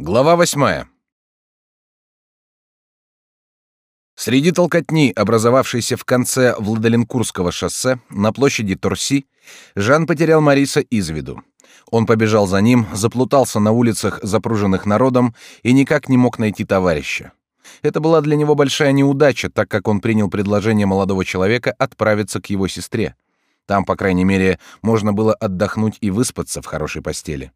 Глава восьмая. Среди толкотни, образовавшейся в конце Владоленкурского шоссе на площади Торси, Жан потерял Мариса из виду. Он побежал за ним, заплутался на улицах, запруженных народом, и никак не мог найти товарища. Это была для него большая неудача, так как он принял предложение молодого человека отправиться к его сестре. Там, по крайней мере, можно было отдохнуть и выспаться в хорошей постели.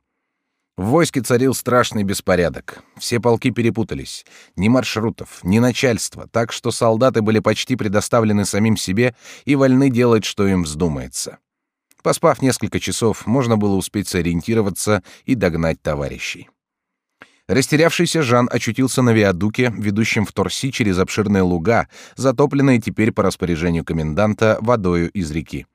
В войске царил страшный беспорядок. Все полки перепутались. Ни маршрутов, ни начальства, так что солдаты были почти предоставлены самим себе и вольны делать, что им вздумается. Поспав несколько часов, можно было успеть сориентироваться и догнать товарищей. Растерявшийся Жан очутился на виадуке, ведущем в Торси через обширные луга, затопленные теперь по распоряжению коменданта водою из реки.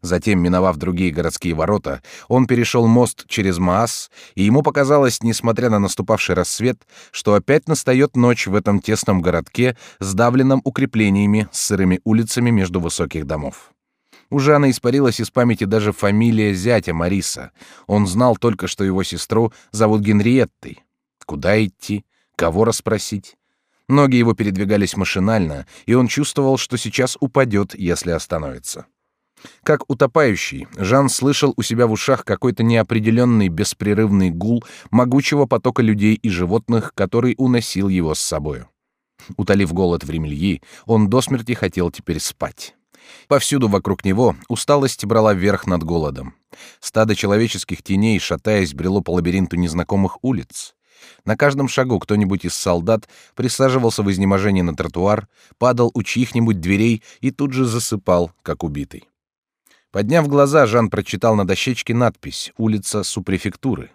Затем, миновав другие городские ворота, он перешел мост через Маас, и ему показалось, несмотря на наступавший рассвет, что опять настает ночь в этом тесном городке, сдавленном укреплениями, с сырыми улицами между высоких домов. У Жана испарилась из памяти даже фамилия зятя Мариса. Он знал только, что его сестру зовут Генриеттой. Куда идти? Кого расспросить? Ноги его передвигались машинально, и он чувствовал, что сейчас упадет, если остановится. Как утопающий, Жан слышал у себя в ушах какой-то неопределенный беспрерывный гул могучего потока людей и животных, который уносил его с собою. Утолив голод в Ремельи, он до смерти хотел теперь спать. Повсюду вокруг него усталость брала верх над голодом. Стадо человеческих теней, шатаясь, брело по лабиринту незнакомых улиц. На каждом шагу кто-нибудь из солдат присаживался в изнеможении на тротуар, падал у чьих-нибудь дверей и тут же засыпал, как убитый. Подняв глаза, Жан прочитал на дощечке надпись «Улица Супрефектуры».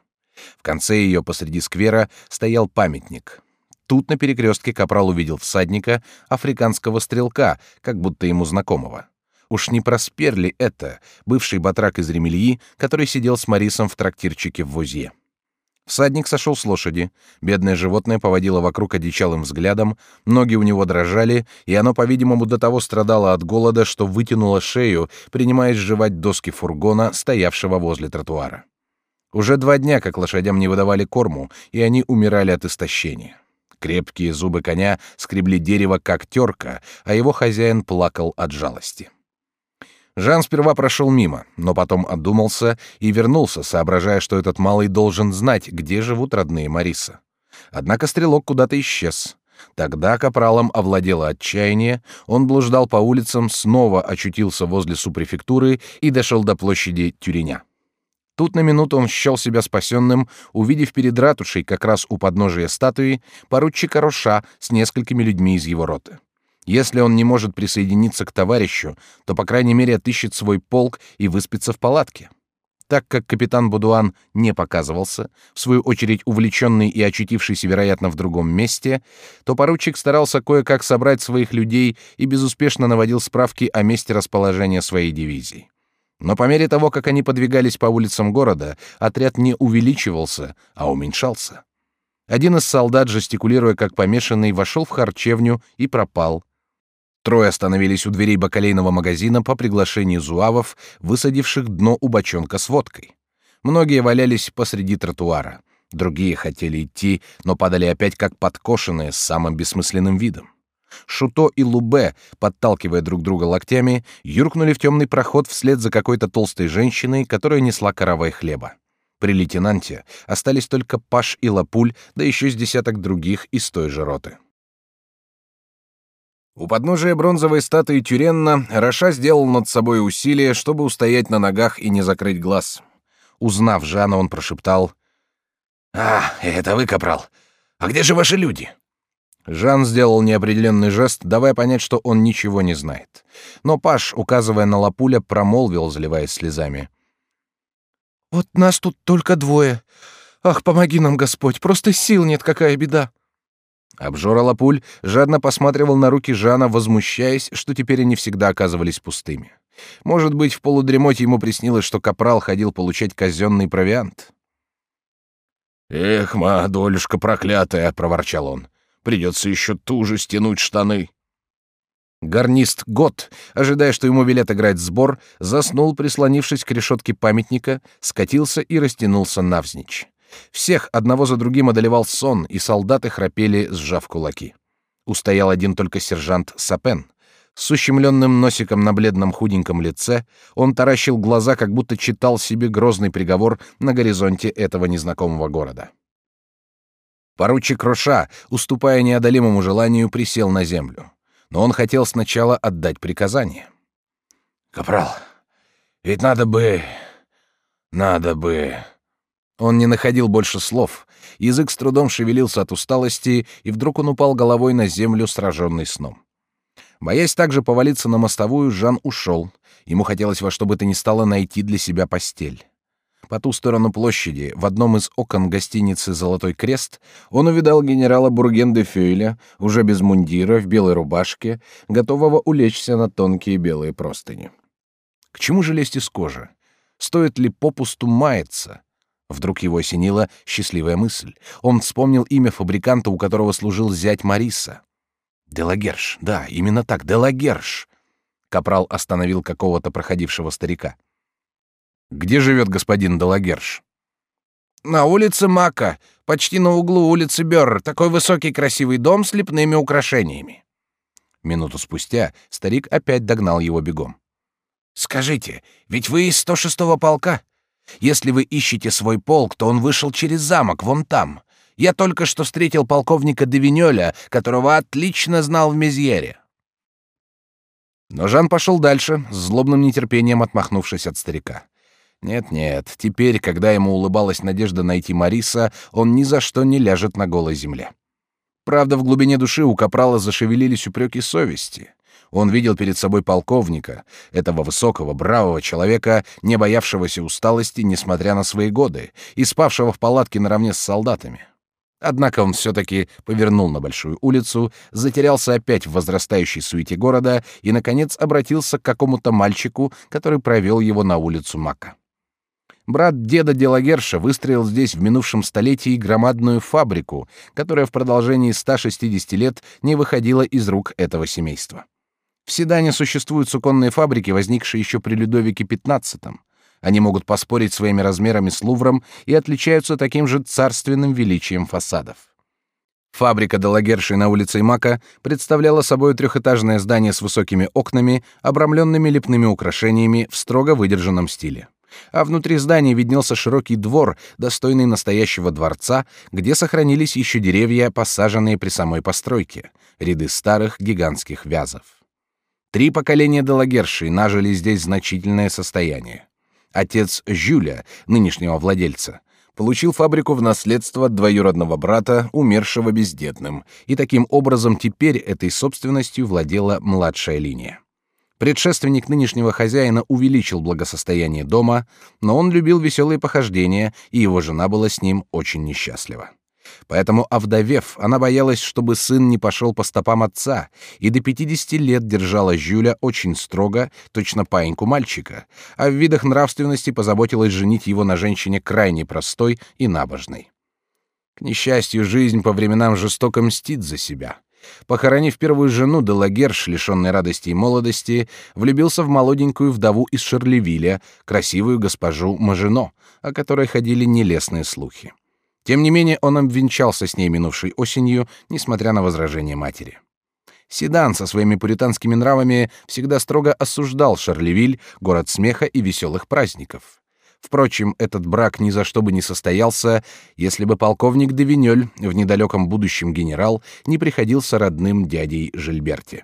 В конце ее посреди сквера стоял памятник. Тут на перекрестке капрал увидел всадника, африканского стрелка, как будто ему знакомого. Уж не Проспер ли это, бывший батрак из Ремельи, который сидел с Марисом в трактирчике в Возье? Всадник сошел с лошади. Бедное животное поводило вокруг одичалым взглядом, ноги у него дрожали, и оно, по-видимому, до того страдало от голода, что вытянуло шею, принимаясь жевать доски фургона, стоявшего возле тротуара. Уже два дня, как лошадям не выдавали корму, и они умирали от истощения. Крепкие зубы коня скребли дерево, как терка, а его хозяин плакал от жалости. Жан сперва прошел мимо, но потом одумался и вернулся, соображая, что этот малый должен знать, где живут родные Мариса. Однако стрелок куда-то исчез. Тогда капралом овладело отчаяние, он блуждал по улицам, снова очутился возле супрефектуры и дошел до площади Тюреня. Тут на минуту он счел себя спасенным, увидев перед ратушей, как раз у подножия статуи, поручика Роша с несколькими людьми из его роты. Если он не может присоединиться к товарищу, то, по крайней мере, отыщет свой полк и выспится в палатке. Так как капитан Будуан не показывался, в свою очередь увлеченный и очутившийся, вероятно, в другом месте, то поручик старался кое-как собрать своих людей и безуспешно наводил справки о месте расположения своей дивизии. Но по мере того, как они подвигались по улицам города, отряд не увеличивался, а уменьшался. Один из солдат, жестикулируя как помешанный, вошел в харчевню и пропал, Трое остановились у дверей бакалейного магазина по приглашению зуавов, высадивших дно у бочонка с водкой. Многие валялись посреди тротуара. Другие хотели идти, но падали опять как подкошенные с самым бессмысленным видом. Шуто и Лубе, подталкивая друг друга локтями, юркнули в темный проход вслед за какой-то толстой женщиной, которая несла каравай хлеба. При лейтенанте остались только Паш и Лапуль, да еще с десяток других из той же роты. У подножия бронзовой статуи Тюренна Раша сделал над собой усилие, чтобы устоять на ногах и не закрыть глаз. Узнав Жана, он прошептал: "А, это вы, капрал. А где же ваши люди?" Жан сделал неопределенный жест, давая понять, что он ничего не знает. Но Паш, указывая на Лапуля, промолвил, заливаясь слезами: "Вот нас тут только двое. Ах, помоги нам, Господь, просто сил нет, какая беда!" Обжора Лапуль жадно посматривал на руки Жана, возмущаясь, что теперь они всегда оказывались пустыми. Может быть, в полудремоте ему приснилось, что капрал ходил получать казенный провиант. «Эх, мадолюшка проклятая!» — проворчал он. «Придется еще туже стянуть штаны». Гарнист Гот, ожидая, что ему велят играть сбор, заснул, прислонившись к решетке памятника, скатился и растянулся навзничь. Всех одного за другим одолевал сон, и солдаты храпели, сжав кулаки. Устоял один только сержант Сапен. С ущемленным носиком на бледном худеньком лице он таращил глаза, как будто читал себе грозный приговор на горизонте этого незнакомого города. Поручик Роша, уступая неодолимому желанию, присел на землю. Но он хотел сначала отдать приказание. «Капрал, ведь надо бы... надо бы...» Он не находил больше слов. Язык с трудом шевелился от усталости, и вдруг он упал головой на землю, сраженный сном. Боясь также повалиться на мостовую, Жан ушел. Ему хотелось во что бы то ни стало найти для себя постель. По ту сторону площади, в одном из окон гостиницы «Золотой крест», он увидал генерала Бурген де уже без мундира, в белой рубашке, готового улечься на тонкие белые простыни. К чему же лезть из кожи? Стоит ли попусту маяться? Вдруг его осенила счастливая мысль. Он вспомнил имя фабриканта, у которого служил зять Мариса. Делагерш, да, именно так, Делагерш. Капрал остановил какого-то проходившего старика. Где живет господин Делагерш? На улице Мака, почти на углу улицы Бёрр, такой высокий красивый дом с лепными украшениями. Минуту спустя старик опять догнал его бегом. Скажите, ведь вы из 106-го полка? Если вы ищете свой полк, то он вышел через замок, вон там. Я только что встретил полковника Девинёля, которого отлично знал в Мезьере». Но Жан пошел дальше, с злобным нетерпением отмахнувшись от старика. Нет-нет, теперь, когда ему улыбалась надежда найти Мариса, он ни за что не ляжет на голой земле. Правда, в глубине души у Капрала зашевелились упреки совести. Он видел перед собой полковника, этого высокого, бравого человека, не боявшегося усталости, несмотря на свои годы, и спавшего в палатке наравне с солдатами. Однако он все-таки повернул на большую улицу, затерялся опять в возрастающей суете города и, наконец, обратился к какому-то мальчику, который провел его на улицу Мака. Брат деда Делагерша выстроил здесь в минувшем столетии громадную фабрику, которая в продолжении 160 лет не выходила из рук этого семейства. В Седане существуют суконные фабрики, возникшие еще при Людовике XV. Они могут поспорить своими размерами с Лувром и отличаются таким же царственным величием фасадов. Фабрика Делагерши на улице Мака представляла собой трехэтажное здание с высокими окнами, обрамленными лепными украшениями в строго выдержанном стиле. А внутри здания виднелся широкий двор, достойный настоящего дворца, где сохранились еще деревья, посаженные при самой постройке, ряды старых гигантских вязов. Три поколения Делагерши нажили здесь значительное состояние. Отец Жюля, нынешнего владельца, получил фабрику в наследство от двоюродного брата, умершего бездетным, и таким образом теперь этой собственностью владела младшая линия. Предшественник нынешнего хозяина увеличил благосостояние дома, но он любил веселые похождения, и его жена была с ним очень несчастлива. Поэтому, овдовев, она боялась, чтобы сын не пошел по стопам отца, и до 50 лет держала Жюля очень строго, точно паиньку мальчика, а в видах нравственности позаботилась женить его на женщине крайне простой и набожной. К несчастью, жизнь по временам жестоко мстит за себя. Похоронив первую жену, Делагерш, лишенный радости и молодости, влюбился в молоденькую вдову из Шарлевиля, красивую госпожу Мажино, о которой ходили нелестные слухи. Тем не менее, он обвенчался с ней минувшей осенью, несмотря на возражения матери. Седан со своими пуританскими нравами всегда строго осуждал Шарлевиль, город смеха и веселых праздников. Впрочем, этот брак ни за что бы не состоялся, если бы полковник Девинёль, в недалеком будущем генерал, не приходился родным дядей Жильберте.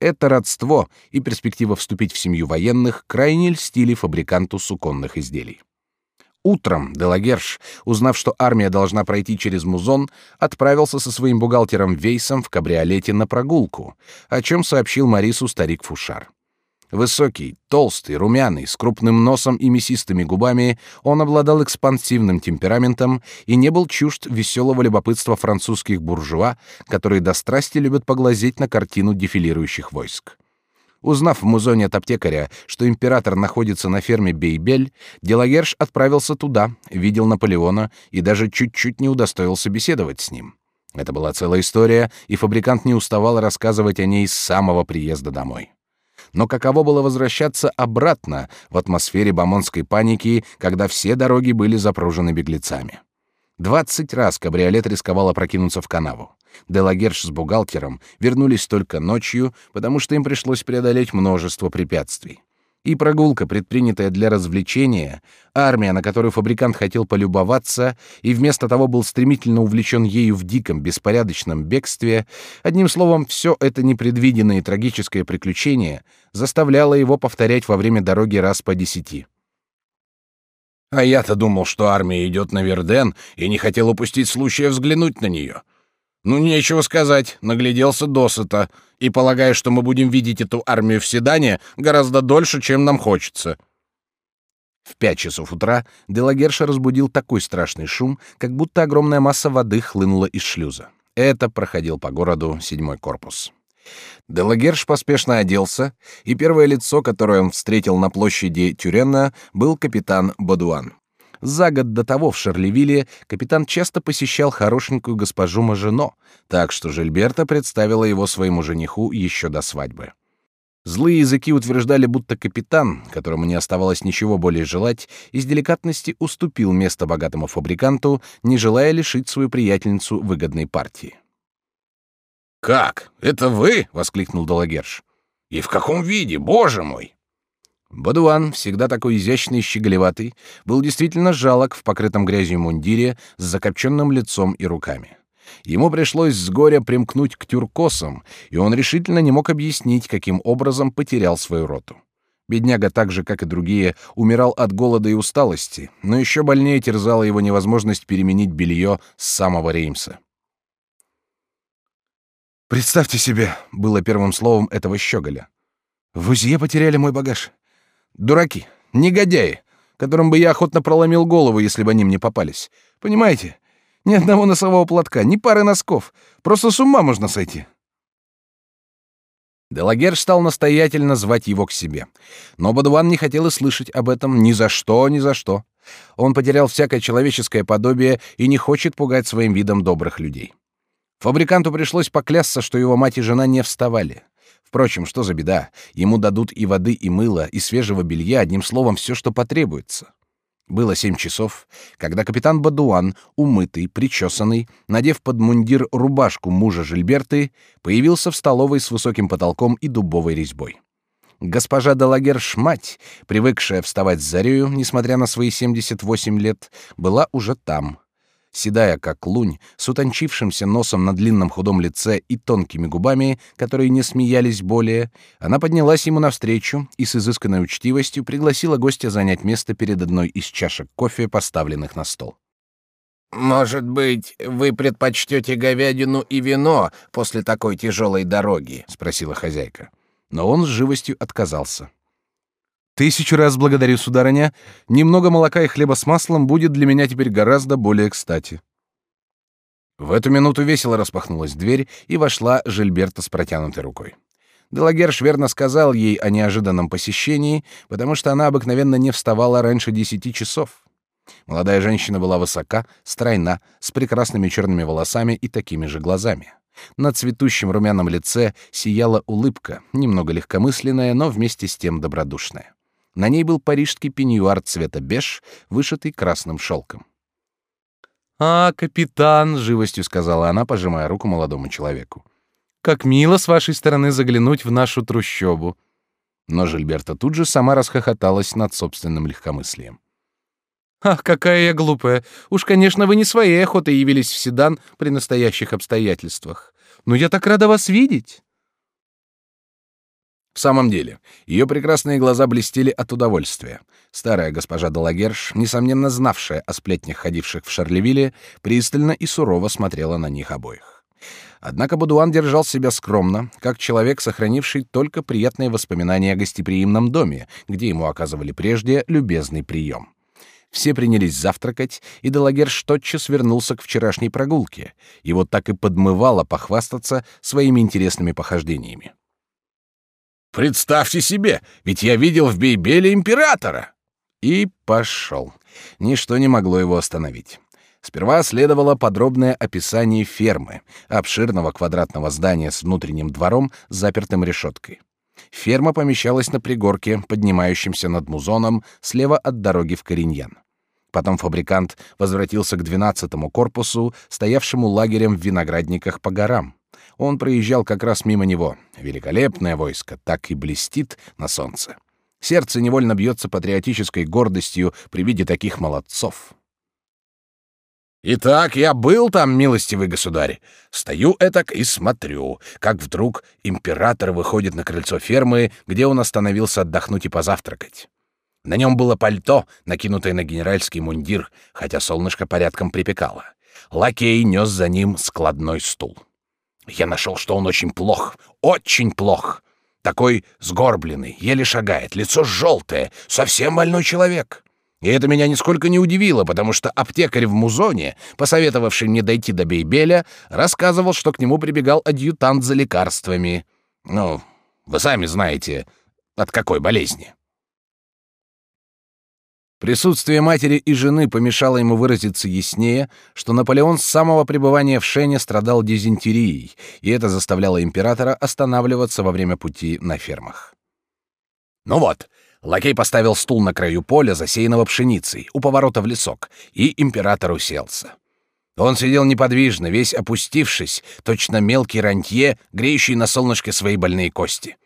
Это родство и перспектива вступить в семью военных крайне льстили фабриканту суконных изделий. Утром Делагерш, узнав, что армия должна пройти через Музон, отправился со своим бухгалтером Вейсом в кабриолете на прогулку, о чем сообщил Марису старик Фушар. Высокий, толстый, румяный, с крупным носом и мясистыми губами, он обладал экспансивным темпераментом и не был чужд веселого любопытства французских буржуа, которые до страсти любят поглазеть на картину дефилирующих войск. Узнав в музоне от аптекаря, что император находится на ферме Бейбель, Делагерш отправился туда, видел Наполеона и даже чуть-чуть не удостоился беседовать с ним. Это была целая история, и фабрикант не уставал рассказывать о ней с самого приезда домой. Но каково было возвращаться обратно в атмосфере бомонской паники, когда все дороги были запружены беглецами? Двадцать раз кабриолет рисковал опрокинуться в канаву. Делагерш с бухгалтером вернулись только ночью, потому что им пришлось преодолеть множество препятствий. И прогулка, предпринятая для развлечения, армия, на которую фабрикант хотел полюбоваться, и вместо того был стремительно увлечен ею в диком, беспорядочном бегстве, одним словом, все это непредвиденное и трагическое приключение заставляло его повторять во время дороги раз по десяти. А я-то думал, что армия идет на Верден, и не хотел упустить случая взглянуть на нее. Ну, нечего сказать, нагляделся досыта, и полагаю, что мы будем видеть эту армию в Седане гораздо дольше, чем нам хочется. В пять часов утра Делагерша разбудил такой страшный шум, как будто огромная масса воды хлынула из шлюза. Это проходил по городу седьмой корпус. Делагерш поспешно оделся, и первое лицо, которое он встретил на площади Тюрена, был капитан Бадуан. За год до того в Шарлевилле капитан часто посещал хорошенькую госпожу Мажино, так что Жильберта представила его своему жениху еще до свадьбы. Злые языки утверждали, будто капитан, которому не оставалось ничего более желать, из деликатности уступил место богатому фабриканту, не желая лишить свою приятельницу выгодной партии. «Как? Это вы?» — воскликнул Долагерш. «И в каком виде, боже мой!» Бадуан, всегда такой изящный и щеголеватый, был действительно жалок в покрытом грязью мундире с закопченным лицом и руками. Ему пришлось с горя примкнуть к тюркосам, и он решительно не мог объяснить, каким образом потерял свою роту. Бедняга, так же, как и другие, умирал от голода и усталости, но еще больнее терзала его невозможность переменить белье с самого Реймса. «Представьте себе», — было первым словом этого щеголя. «В узье потеряли мой багаж. Дураки, негодяи, которым бы я охотно проломил голову, если бы они мне попались. Понимаете? Ни одного носового платка, ни пары носков. Просто с ума можно сойти. Делагер стал настоятельно звать его к себе. Но Бадуан не хотел и слышать об этом ни за что, ни за что. Он потерял всякое человеческое подобие и не хочет пугать своим видом добрых людей. Фабриканту пришлось поклясться, что его мать и жена не вставали. Впрочем, что за беда? Ему дадут и воды, и мыла, и свежего белья, одним словом, все, что потребуется. Было семь часов, когда капитан Бадуан, умытый, причесанный, надев под мундир рубашку мужа Жильберты, появился в столовой с высоким потолком и дубовой резьбой. Госпожа Делагерш, мать, привыкшая вставать с зарею, несмотря на свои 78 лет, была уже там, седая как лунь, с утончившимся носом на длинном худом лице и тонкими губами, которые не смеялись более, она поднялась ему навстречу и с изысканной учтивостью пригласила гостя занять место перед одной из чашек кофе, поставленных на стол. «Может быть, вы предпочтете говядину и вино после такой тяжелой дороги?» — спросила хозяйка. Но он с живостью отказался. Тысячу раз благодарю, сударыня. Немного молока и хлеба с маслом будет для меня теперь гораздо более кстати. В эту минуту весело распахнулась дверь, и вошла Жильберта с протянутой рукой. Делагерш верно сказал ей о неожиданном посещении, потому что она обыкновенно не вставала раньше десяти часов. Молодая женщина была высока, стройна, с прекрасными черными волосами и такими же глазами. На цветущем румяном лице сияла улыбка, немного легкомысленная, но вместе с тем добродушная. На ней был парижский пеньюар цвета беж, вышитый красным шелком. «А, капитан!» — живостью сказала она, пожимая руку молодому человеку. «Как мило с вашей стороны заглянуть в нашу трущобу!» Но Жильберта тут же сама расхохоталась над собственным легкомыслием. «Ах, какая я глупая! Уж, конечно, вы не своей охотой явились в Седан при настоящих обстоятельствах. Но я так рада вас видеть!» В самом деле, ее прекрасные глаза блестели от удовольствия. Старая госпожа Далагерш, несомненно знавшая о сплетнях, ходивших в Шарлевилле, пристально и сурово смотрела на них обоих. Однако Будуан держал себя скромно, как человек, сохранивший только приятные воспоминания о гостеприимном доме, где ему оказывали прежде любезный прием. Все принялись завтракать, и Делагерш тотчас вернулся к вчерашней прогулке. Его так и подмывало похвастаться своими интересными похождениями. Представьте себе, ведь я видел в Бейбеле императора. И пошел. Ничто не могло его остановить. Сперва следовало подробное описание фермы, обширного квадратного здания с внутренним двором, запертым решеткой. Ферма помещалась на пригорке, поднимающемся над музоном, слева от дороги в Кориньян. Потом фабрикант возвратился к двенадцатому корпусу, стоявшему лагерем в виноградниках по горам. Он проезжал как раз мимо него. Великолепное войско так и блестит на солнце. Сердце невольно бьется патриотической гордостью при виде таких молодцов. Итак, я был там, милостивый государь. Стою этак и смотрю, как вдруг император выходит на крыльцо фермы, где он остановился отдохнуть и позавтракать. На нем было пальто, накинутое на генеральский мундир, хотя солнышко порядком припекало. Лакей нес за ним складной стул. Я нашел, что он очень плох, очень плох. Такой сгорбленный, еле шагает, лицо желтое, совсем больной человек. И это меня нисколько не удивило, потому что аптекарь в Музоне, посоветовавший мне дойти до Бейбеля, рассказывал, что к нему прибегал адъютант за лекарствами. Ну, вы сами знаете, от какой болезни. Присутствие матери и жены помешало ему выразиться яснее, что Наполеон с самого пребывания в Шене страдал дизентерией, и это заставляло императора останавливаться во время пути на фермах. Ну вот, Лакей поставил стул на краю поля, засеянного пшеницей, у поворота в лесок, и император уселся. Он сидел неподвижно, весь опустившись, точно мелкий рантье, греющий на солнышке свои больные кости.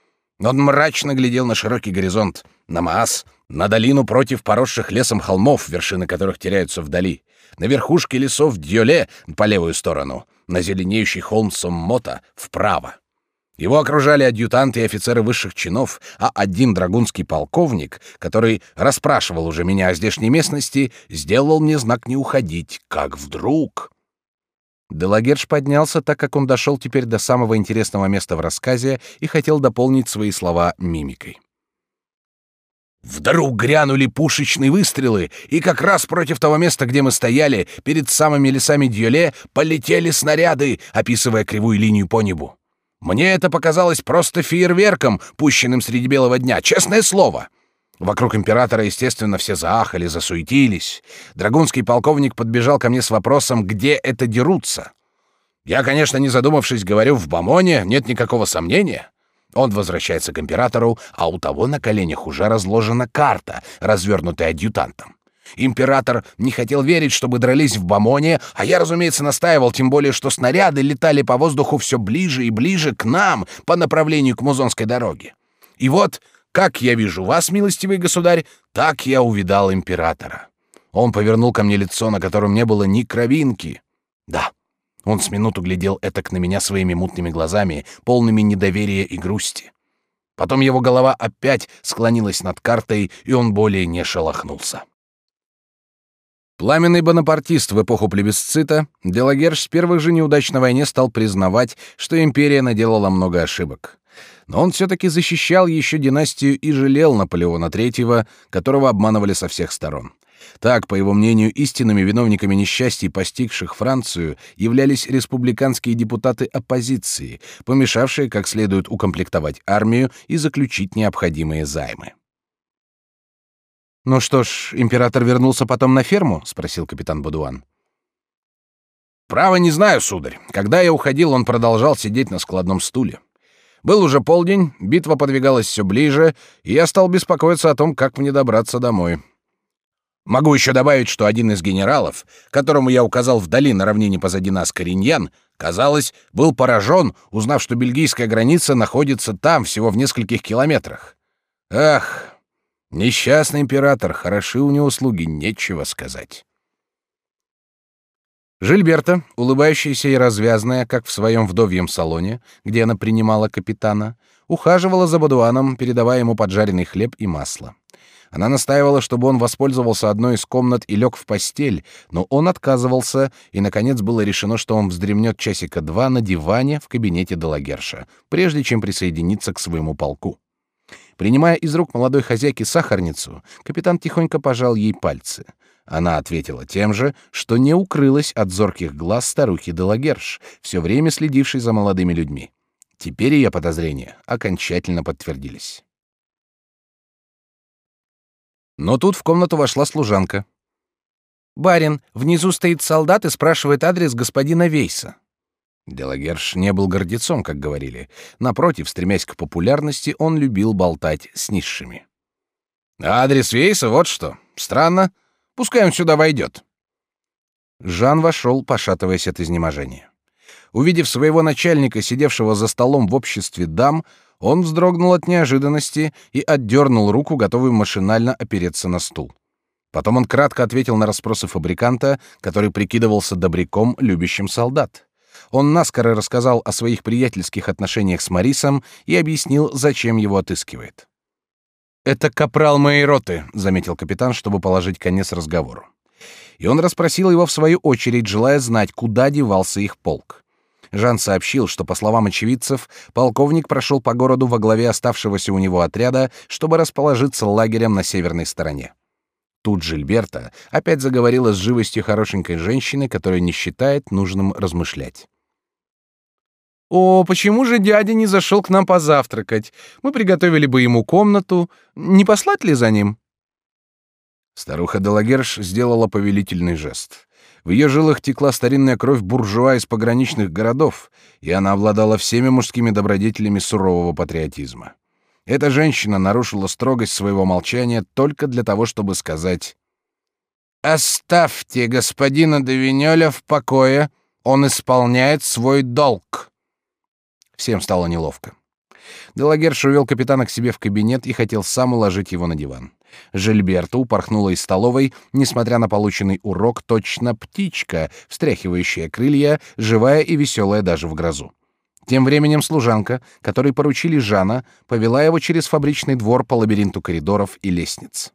Он мрачно глядел на широкий горизонт, на Маас, на долину против поросших лесом холмов, вершины которых теряются вдали, на верхушке лесов Дьоле по левую сторону, на зеленеющий холм Соммота вправо. Его окружали адъютанты и офицеры высших чинов, а один драгунский полковник, который расспрашивал уже меня о здешней местности, сделал мне знак не уходить, как вдруг... Делагерш поднялся, так как он дошел теперь до самого интересного места в рассказе и хотел дополнить свои слова мимикой. Вдруг грянули пушечные выстрелы, и как раз против того места, где мы стояли, перед самыми лесами Дьоле, полетели снаряды, описывая кривую линию по небу. Мне это показалось просто фейерверком, пущенным среди белого дня, честное слово. Вокруг императора, естественно, все заахали, засуетились. Драгунский полковник подбежал ко мне с вопросом, где это дерутся. Я, конечно, не задумавшись, говорю, в Бамоне, нет никакого сомнения. Он возвращается к императору, а у того на коленях уже разложена карта, развернутая адъютантом. Император не хотел верить, чтобы дрались в Бамоне, а я, разумеется, настаивал, тем более, что снаряды летали по воздуху все ближе и ближе к нам по направлению к Музонской дороге. И вот, как я вижу вас, милостивый государь, так я увидал императора. Он повернул ко мне лицо, на котором не было ни кровинки. Да, он с минуту глядел этак на меня своими мутными глазами, полными недоверия и грусти. Потом его голова опять склонилась над картой, и он более не шелохнулся. Пламенный бонапартист в эпоху плебисцита, Делагерш с первых же неудач на войне стал признавать, что империя наделала много ошибок. Но он все-таки защищал еще династию и жалел Наполеона III, которого обманывали со всех сторон. Так, по его мнению, истинными виновниками несчастий, постигших Францию, являлись республиканские депутаты оппозиции, помешавшие как следует укомплектовать армию и заключить необходимые займы. «Ну что ж, император вернулся потом на ферму?» — спросил капитан Бадуан. «Право не знаю, сударь. Когда я уходил, он продолжал сидеть на складном стуле. Был уже полдень, битва подвигалась все ближе, и я стал беспокоиться о том, как мне добраться домой. Могу еще добавить, что один из генералов, которому я указал вдали на равнине позади нас Кориньян, казалось, был поражен, узнав, что бельгийская граница находится там, всего в нескольких километрах. Ах, Несчастный император, хороши у него слуги, нечего сказать. Жильберта, улыбающаяся и развязная, как в своем вдовьем салоне, где она принимала капитана, ухаживала за Бадуаном, передавая ему поджаренный хлеб и масло. Она настаивала, чтобы он воспользовался одной из комнат и лег в постель, но он отказывался, и, наконец, было решено, что он вздремнет часика два на диване в кабинете Делагерша, прежде чем присоединиться к своему полку. Принимая из рук молодой хозяйки сахарницу, капитан тихонько пожал ей пальцы. Она ответила тем же, что не укрылась от зорких глаз старухи Делагерш, все время следившей за молодыми людьми. Теперь ее подозрения окончательно подтвердились. Но тут в комнату вошла служанка. «Барин, внизу стоит солдат и спрашивает адрес господина Вейса». Делагерш не был гордецом, как говорили. Напротив, стремясь к популярности, он любил болтать с низшими. «Адрес Вейса, вот что. Странно. Пускай он сюда войдет. Жан вошел, пошатываясь от изнеможения. Увидев своего начальника, сидевшего за столом в обществе дам, он вздрогнул от неожиданности и отдернул руку, готовый машинально опереться на стул. Потом он кратко ответил на расспросы фабриканта, который прикидывался добряком, любящим солдат. Он наскоро рассказал о своих приятельских отношениях с Марисом и объяснил, зачем его отыскивает. «Это капрал моей роты», — заметил капитан, чтобы положить конец разговору. И он расспросил его в свою очередь, желая знать, куда девался их полк. Жан сообщил, что, по словам очевидцев, полковник прошел по городу во главе оставшегося у него отряда, чтобы расположиться лагерем на северной стороне. Тут Жильберта опять заговорила с живостью хорошенькой женщины, которая не считает нужным размышлять. «О, почему же дядя не зашел к нам позавтракать? Мы приготовили бы ему комнату. Не послать ли за ним?» Старуха Делагерш сделала повелительный жест. В ее жилах текла старинная кровь буржуа из пограничных городов, и она обладала всеми мужскими добродетелями сурового патриотизма. Эта женщина нарушила строгость своего молчания только для того, чтобы сказать «Оставьте господина Девинёля в покое, он исполняет свой долг». Всем стало неловко. Делагерш увел капитана к себе в кабинет и хотел сам уложить его на диван. Жильберта упорхнула из столовой, несмотря на полученный урок, точно птичка, встряхивающая крылья, живая и веселая даже в грозу. Тем временем служанка, которой поручили Жана, повела его через фабричный двор по лабиринту коридоров и лестниц.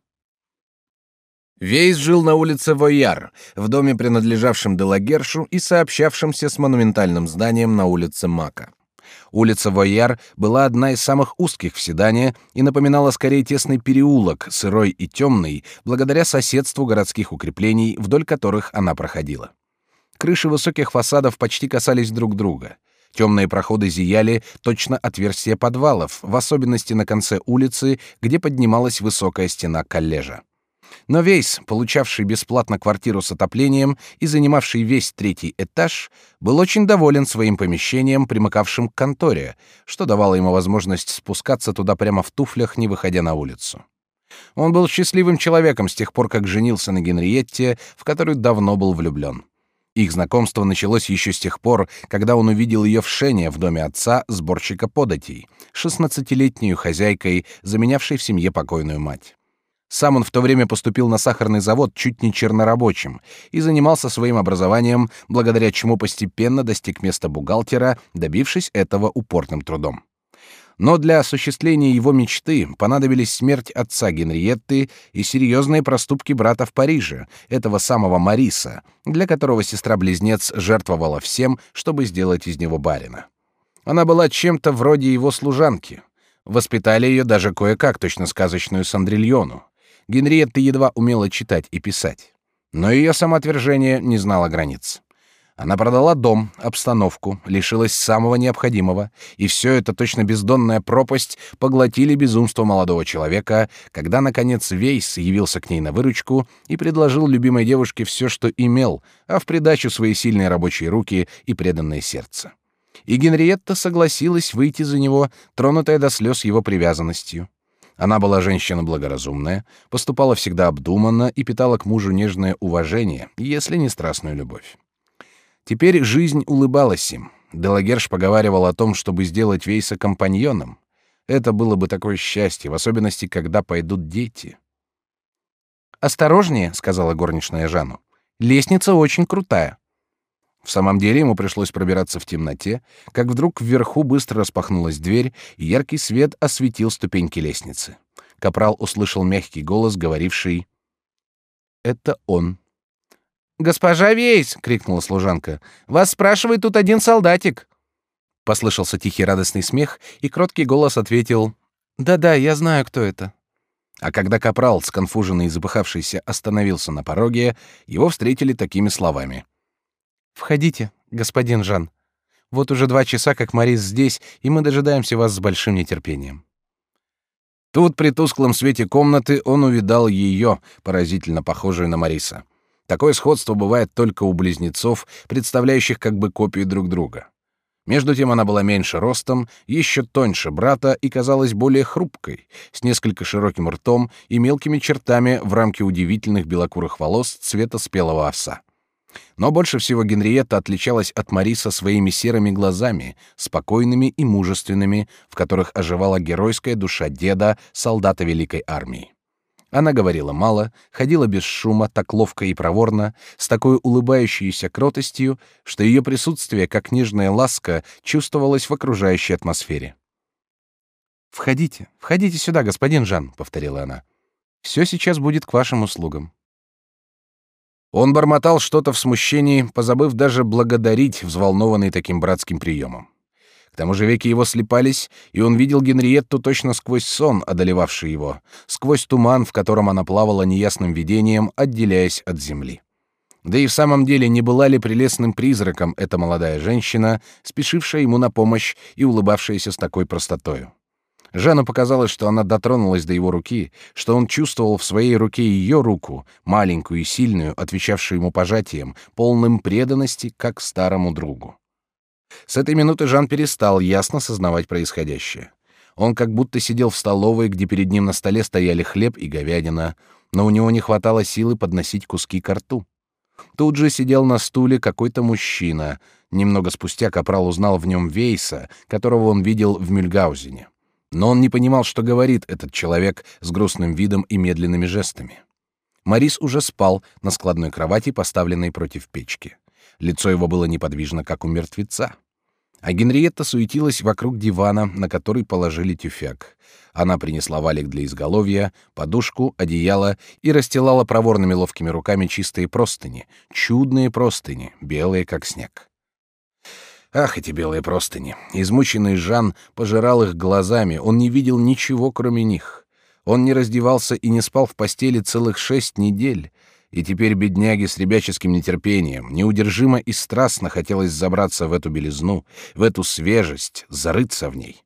Вейс жил на улице Вояр, в доме, принадлежавшем Делагершу и сообщавшемся с монументальным зданием на улице Мака. Улица Вояр была одна из самых узких в Седане и напоминала скорее тесный переулок, сырой и темный, благодаря соседству городских укреплений, вдоль которых она проходила. Крыши высоких фасадов почти касались друг друга. Темные проходы зияли точно отверстия подвалов, в особенности на конце улицы, где поднималась высокая стена коллежа. Но Вейс, получавший бесплатно квартиру с отоплением и занимавший весь третий этаж, был очень доволен своим помещением, примыкавшим к конторе, что давало ему возможность спускаться туда прямо в туфлях, не выходя на улицу. Он был счастливым человеком с тех пор, как женился на Генриетте, в которую давно был влюблен. Их знакомство началось еще с тех пор, когда он увидел ее в Шене в доме отца, сборщика податей, шестнадцатилетнюю хозяйкой, заменявшей в семье покойную мать. Сам он в то время поступил на сахарный завод чуть не чернорабочим и занимался своим образованием, благодаря чему постепенно достиг места бухгалтера, добившись этого упорным трудом. Но для осуществления его мечты понадобились смерть отца Генриетты и серьезные проступки брата в Париже, этого самого Мариса, для которого сестра-близнец жертвовала всем, чтобы сделать из него барина. Она была чем-то вроде его служанки. Воспитали ее даже кое-как, точно сказочную Сандрильону. Генриетта едва умела читать и писать. Но ее самоотвержение не знало границ. Она продала дом, обстановку, лишилась самого необходимого, и все это точно бездонная пропасть поглотили безумство молодого человека, когда наконец Вейс явился к ней на выручку и предложил любимой девушке все, что имел, а в придачу свои сильные рабочие руки и преданное сердце. И Генриетта согласилась выйти за него, тронутая до слез его привязанностью. Она была женщина благоразумная, поступала всегда обдуманно и питала к мужу нежное уважение, если не страстную любовь. Теперь жизнь улыбалась им. Делагерш поговаривал о том, чтобы сделать Вейса компаньоном. Это было бы такое счастье, в особенности, когда пойдут дети. «Осторожнее», — сказала горничная Жану. «Лестница очень крутая». В самом деле ему пришлось пробираться в темноте, как вдруг вверху быстро распахнулась дверь, и яркий свет осветил ступеньки лестницы. Капрал услышал мягкий голос, говоривший «Это он». «Госпожа Вейс!» — крикнула служанка. «Вас спрашивает тут один солдатик!» Послышался тихий радостный смех, и кроткий голос ответил «Да-да, я знаю, кто это». А когда капрал, сконфуженный и запыхавшийся, остановился на пороге, его встретили такими словами — Входите, господин Жан. Вот уже два часа, как Марис здесь, и мы дожидаемся вас с большим нетерпением. Тут при тусклом свете комнаты он увидал ее, поразительно похожую на Мариса. Такое сходство бывает только у близнецов, представляющих как бы копии друг друга. Между тем она была меньше ростом, еще тоньше брата и казалась более хрупкой, с несколько широким ртом и мелкими чертами в рамке удивительных белокурых волос цвета спелого овса. Но больше всего Генриетта отличалась от Мариса своими серыми глазами, спокойными и мужественными, в которых оживала геройская душа деда, солдата Великой Армии. Она говорила мало, ходила без шума, так ловко и проворно, с такой улыбающейся кротостью, что ее присутствие, как нежная ласка, чувствовалось в окружающей атмосфере. «Входите, входите сюда, господин Жан», — повторила она. «Все сейчас будет к вашим услугам». Он бормотал что-то в смущении, позабыв даже благодарить, взволнованный таким братским приемом. К тому же веки его слепались, и он видел Генриетту точно сквозь сон, одолевавший его, сквозь туман, в котором она плавала неясным видением, отделяясь от земли. Да и в самом деле не была ли прелестным призраком эта молодая женщина, спешившая ему на помощь и улыбавшаяся с такой простотою? Жанну показалось, что она дотронулась до его руки, что он чувствовал в своей руке ее руку, маленькую и сильную, отвечавшую ему пожатием, полным преданности, как старому другу. С этой минуты Жан перестал ясно сознавать происходящее. Он как будто сидел в столовой, где перед ним на столе стояли хлеб и говядина, но у него не хватало силы подносить куски к рту. Тут же сидел на стуле какой-то мужчина. Немного спустя Капрал узнал в нем Вейса, которого он видел в Мюльгаузене но он не понимал, что говорит этот человек с грустным видом и медленными жестами. Марис уже спал на складной кровати, поставленной против печки. Лицо его было неподвижно, как у мертвеца. А Генриетта суетилась вокруг дивана, на который положили тюфяк. Она принесла валик для изголовья, подушку, одеяло и расстилала проворными ловкими руками чистые простыни, чудные простыни, белые как снег. Ах, эти белые простыни! Измученный Жан пожирал их глазами, он не видел ничего, кроме них. Он не раздевался и не спал в постели целых шесть недель, и теперь бедняге с ребяческим нетерпением, неудержимо и страстно хотелось забраться в эту белизну, в эту свежесть, зарыться в ней.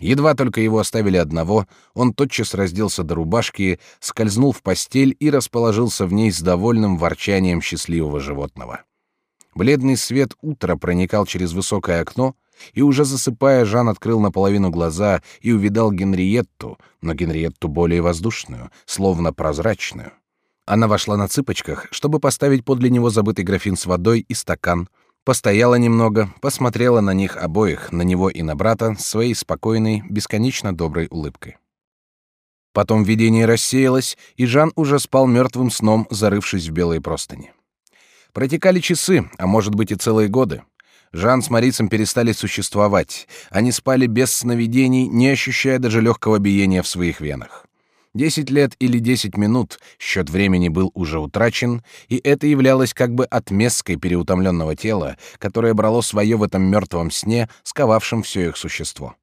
Едва только его оставили одного, он тотчас разделся до рубашки, скользнул в постель и расположился в ней с довольным ворчанием счастливого животного. Бледный свет утра проникал через высокое окно, и уже засыпая, Жан открыл наполовину глаза и увидал Генриетту, но Генриетту более воздушную, словно прозрачную. Она вошла на цыпочках, чтобы поставить подле него забытый графин с водой и стакан, постояла немного, посмотрела на них обоих, на него и на брата, своей спокойной, бесконечно доброй улыбкой. Потом видение рассеялось, и Жан уже спал мертвым сном, зарывшись в белые простыни. Протекали часы, а может быть и целые годы. Жан с Марицем перестали существовать. Они спали без сновидений, не ощущая даже легкого биения в своих венах. Десять лет или десять минут счет времени был уже утрачен, и это являлось как бы отместкой переутомленного тела, которое брало свое в этом мертвом сне, сковавшем все их существо.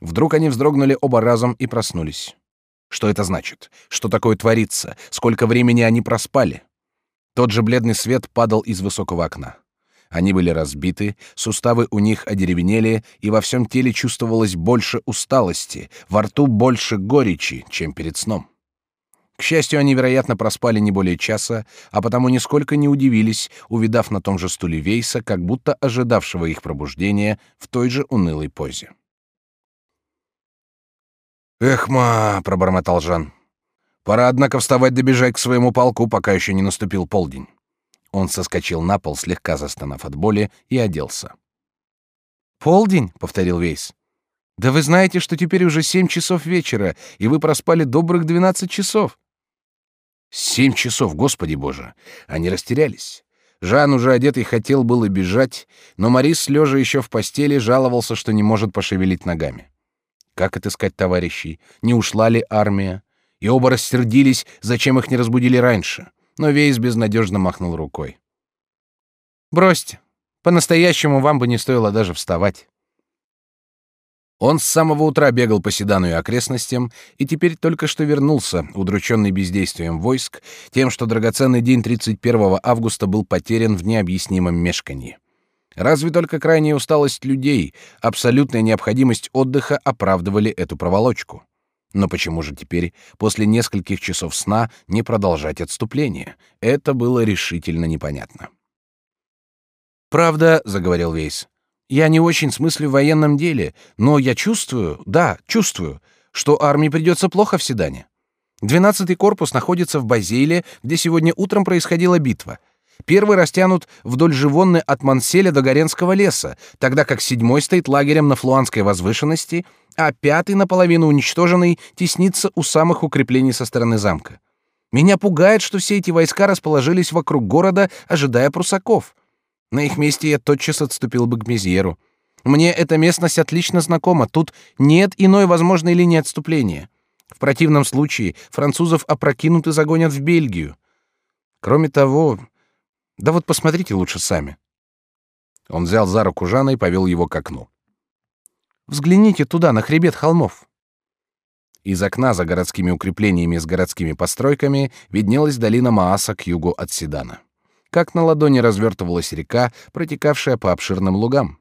Вдруг они вздрогнули оба разом и проснулись. Что это значит? Что такое творится? Сколько времени они проспали? Тот же бледный свет падал из высокого окна. Они были разбиты, суставы у них одеревенели, и во всем теле чувствовалось больше усталости, во рту больше горечи, чем перед сном. К счастью, они, вероятно, проспали не более часа, а потому нисколько не удивились, увидав на том же стуле Вейса, как будто ожидавшего их пробуждения в той же унылой позе. «Эх, ма!» — пробормотал Жан. Пора, однако, вставать да бежать к своему полку, пока еще не наступил полдень. Он соскочил на пол, слегка застонав от боли, и оделся. «Полдень?» — повторил Вейс. «Да вы знаете, что теперь уже семь часов вечера, и вы проспали добрых двенадцать часов». «Семь часов, Господи Боже!» Они растерялись. Жан, уже одетый, хотел было бежать, но Марис, лежа еще в постели, жаловался, что не может пошевелить ногами. Как отыскать товарищей? Не ушла ли армия? И оба рассердились, зачем их не разбудили раньше. Но Вейс безнадежно махнул рукой. «Бросьте. По-настоящему вам бы не стоило даже вставать». Он с самого утра бегал по Седану и окрестностям, и теперь только что вернулся, удрученный бездействием войск, тем, что драгоценный день 31 августа был потерян в необъяснимом мешканье. Разве только крайняя усталость людей, абсолютная необходимость отдыха оправдывали эту проволочку. Но почему же теперь, после нескольких часов сна, не продолжать отступление? Это было решительно непонятно. «Правда», — заговорил Вейс, — Я не очень смыслю в военном деле, но я чувствую, да, чувствую, что армии придется плохо в Седане. Двенадцатый корпус находится в Базиле, где сегодня утром происходила битва. Первый растянут вдоль Живонны от Манселя до Горенского леса, тогда как седьмой стоит лагерем на Флуанской возвышенности, а пятый, наполовину уничтоженный, теснится у самых укреплений со стороны замка. Меня пугает, что все эти войска расположились вокруг города, ожидая прусаков. На их месте я тотчас отступил бы к Мезьеру. Мне эта местность отлично знакома, тут нет иной возможной линии отступления. В противном случае французов опрокинут и загонят в Бельгию. Кроме того, да вот посмотрите лучше сами. Он взял за руку Жана и повел его к окну. Взгляните туда, на хребет холмов. Из окна за городскими укреплениями с городскими постройками виднелась долина Мааса к югу от Седана. Как на ладони развертывалась река, протекавшая по обширным лугам.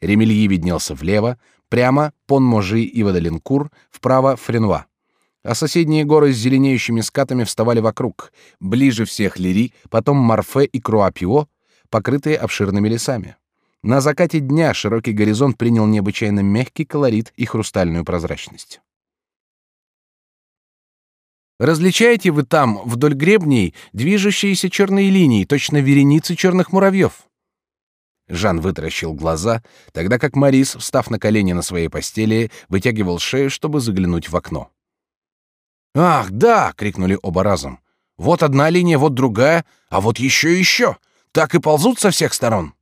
Ремельи виднелся влево, прямо Пон-Можи и Вадалинкур, вправо Френуа. А соседние горы с зеленеющими скатами вставали вокруг, ближе всех Лири, потом Марфе и Круапио, покрытые обширными лесами. На закате дня широкий горизонт принял необычайно мягкий колорит и хрустальную прозрачность. Различаете вы там, вдоль гребней, движущиеся черные линии, точно вереницы черных муравьев? Жан вытаращил глаза, тогда как Марис, встав на колени на своей постели, вытягивал шею, чтобы заглянуть в окно. «Ах, да!» — крикнули оба разом. «Вот одна линия, вот другая, а вот еще и еще! Так и ползут со всех сторон!»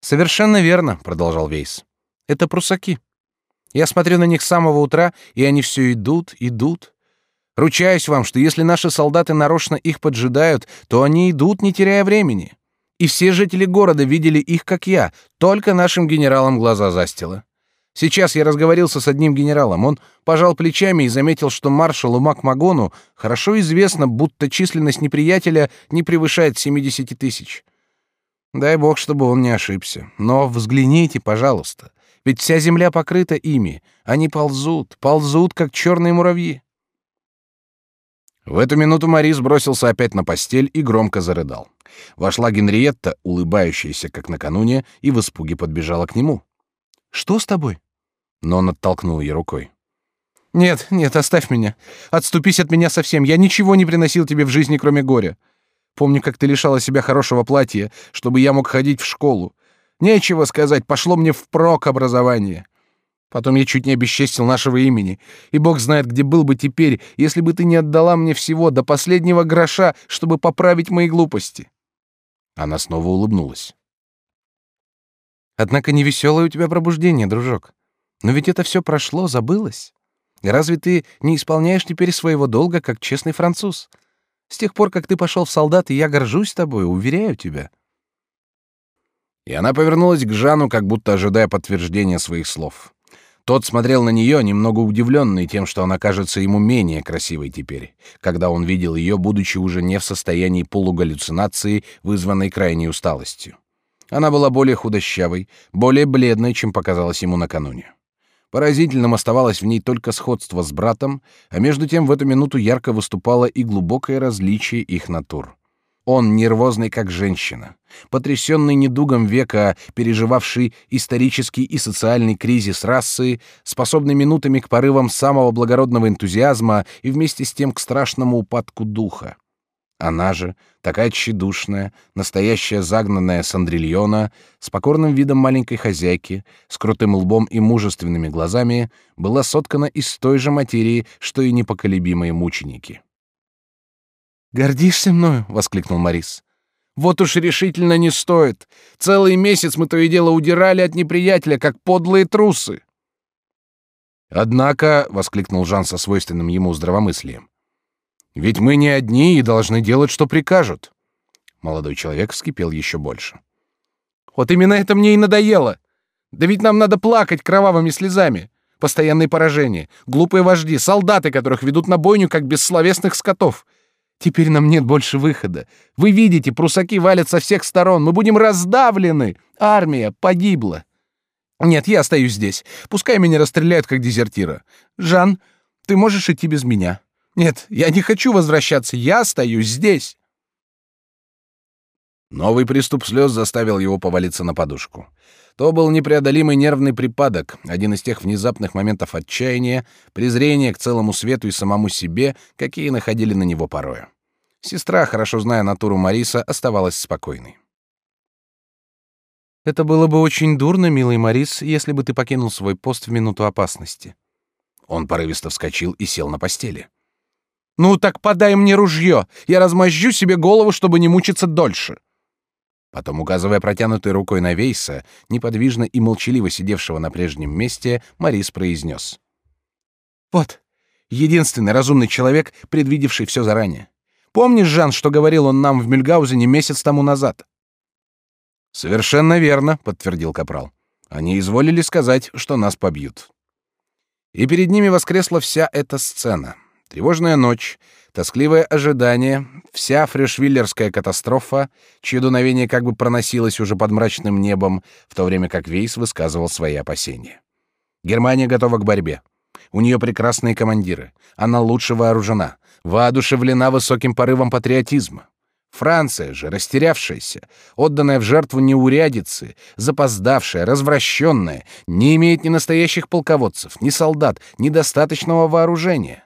«Совершенно верно», — продолжал Вейс. «Это прусаки. Я смотрю на них с самого утра, и они все идут, идут. Ручаюсь вам, что если наши солдаты нарочно их поджидают, то они идут, не теряя времени. И все жители города видели их, как я, только нашим генералам глаза застило. Сейчас я разговорился с одним генералом. Он пожал плечами и заметил, что маршалу Макмагону хорошо известно, будто численность неприятеля не превышает 70 тысяч. Дай бог, чтобы он не ошибся. Но взгляните, пожалуйста. Ведь вся земля покрыта ими. Они ползут, ползут, как черные муравьи. В эту минуту Марис бросился опять на постель и громко зарыдал. Вошла Генриетта, улыбающаяся, как накануне, и в испуге подбежала к нему. «Что с тобой?» Но он оттолкнул ее рукой. «Нет, нет, оставь меня. Отступись от меня совсем. Я ничего не приносил тебе в жизни, кроме горя. Помню, как ты лишала себя хорошего платья, чтобы я мог ходить в школу. Нечего сказать, пошло мне впрок образование. Потом я чуть не обесчестил нашего имени, и бог знает, где был бы теперь, если бы ты не отдала мне всего до последнего гроша, чтобы поправить мои глупости. Она снова улыбнулась. Однако не веселое у тебя пробуждение, дружок. Но ведь это все прошло, забылось. Разве ты не исполняешь теперь своего долга как честный француз? С тех пор, как ты пошел в солдаты, я горжусь тобой, уверяю тебя. И она повернулась к Жану, как будто ожидая подтверждения своих слов. Тот смотрел на нее, немного удивленный тем, что она кажется ему менее красивой теперь, когда он видел ее, будучи уже не в состоянии полугаллюцинации, вызванной крайней усталостью. Она была более худощавой, более бледной, чем показалось ему накануне. Поразительным оставалось в ней только сходство с братом, а между тем в эту минуту ярко выступало и глубокое различие их натур. Он нервозный, как женщина, потрясенный недугом века, переживавший исторический и социальный кризис расы, способный минутами к порывам самого благородного энтузиазма и вместе с тем к страшному упадку духа. Она же, такая тщедушная, настоящая загнанная Сандрильона, с покорным видом маленькой хозяйки, с крутым лбом и мужественными глазами, была соткана из той же материи, что и непоколебимые мученики. «Гордишься мною?» — воскликнул Морис. «Вот уж решительно не стоит. Целый месяц мы то и дело удирали от неприятеля, как подлые трусы». «Однако», — воскликнул Жан со свойственным ему здравомыслием, «ведь мы не одни и должны делать, что прикажут». Молодой человек вскипел еще больше. «Вот именно это мне и надоело. Да ведь нам надо плакать кровавыми слезами. Постоянные поражения, глупые вожди, солдаты, которых ведут на бойню, как бессловесных скотов. Теперь нам нет больше выхода. Вы видите, прусаки валят со всех сторон. Мы будем раздавлены. Армия погибла. Нет, я остаюсь здесь. Пускай меня расстреляют как дезертира. Жан, ты можешь идти без меня. Нет, я не хочу возвращаться. Я остаюсь здесь. Новый приступ слез заставил его повалиться на подушку. То был непреодолимый нервный припадок, один из тех внезапных моментов отчаяния, презрения к целому свету и самому себе, какие находили на него порою. Сестра, хорошо зная натуру Мариса, оставалась спокойной. Это было бы очень дурно, милый Марис, если бы ты покинул свой пост в минуту опасности. Он порывисто вскочил и сел на постели. Ну так подай мне ружье, я размозжу себе голову, чтобы не мучиться дольше. Потом, указывая протянутой рукой на Вейса, неподвижно и молчаливо сидевшего на прежнем месте, Марис произнес: "Вот, единственный разумный человек, предвидевший все заранее. Помнишь, Жан, что говорил он нам в Мюльгаузене месяц тому назад?" "Совершенно верно", подтвердил капрал. "Они изволили сказать, что нас побьют". И перед ними воскресла вся эта сцена. Тревожная ночь, тоскливое ожидание, вся фрешвиллерская катастрофа, чье дуновение как бы проносилось уже под мрачным небом, в то время как Вейс высказывал свои опасения. Германия готова к борьбе. У нее прекрасные командиры. Она лучше вооружена, воодушевлена высоким порывом патриотизма. Франция же, растерявшаяся, отданная в жертву неурядицы, запоздавшая, развращенная, не имеет ни настоящих полководцев, ни солдат, ни достаточного вооружения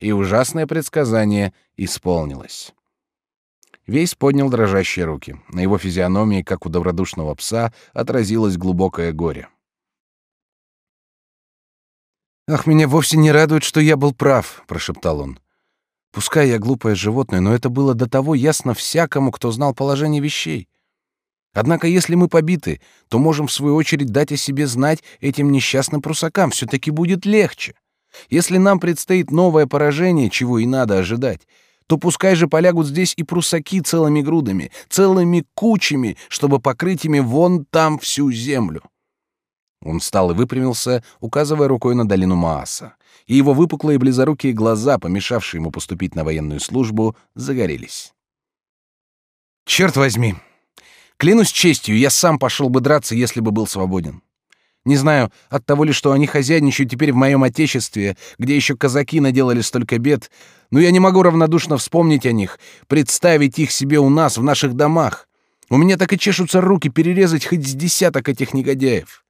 и ужасное предсказание исполнилось. Вейс поднял дрожащие руки. На его физиономии, как у добродушного пса, отразилось глубокое горе. «Ах, меня вовсе не радует, что я был прав», — прошептал он. «Пускай я глупое животное, но это было до того ясно всякому, кто знал положение вещей. Однако, если мы побиты, то можем в свою очередь дать о себе знать этим несчастным прусакам. Все-таки будет легче. Если нам предстоит новое поражение, чего и надо ожидать, то пускай же полягут здесь и прусаки целыми грудами, целыми кучами, чтобы покрыть ими вон там всю землю. Он встал и выпрямился, указывая рукой на долину Мааса, и его выпуклые близорукие глаза, помешавшие ему поступить на военную службу, загорелись. Черт возьми! Клянусь честью, я сам пошел бы драться, если бы был свободен. Не знаю, от того ли, что они хозяйничают теперь в моем отечестве, где еще казаки наделали столько бед, но я не могу равнодушно вспомнить о них, представить их себе у нас, в наших домах. У меня так и чешутся руки перерезать хоть с десяток этих негодяев.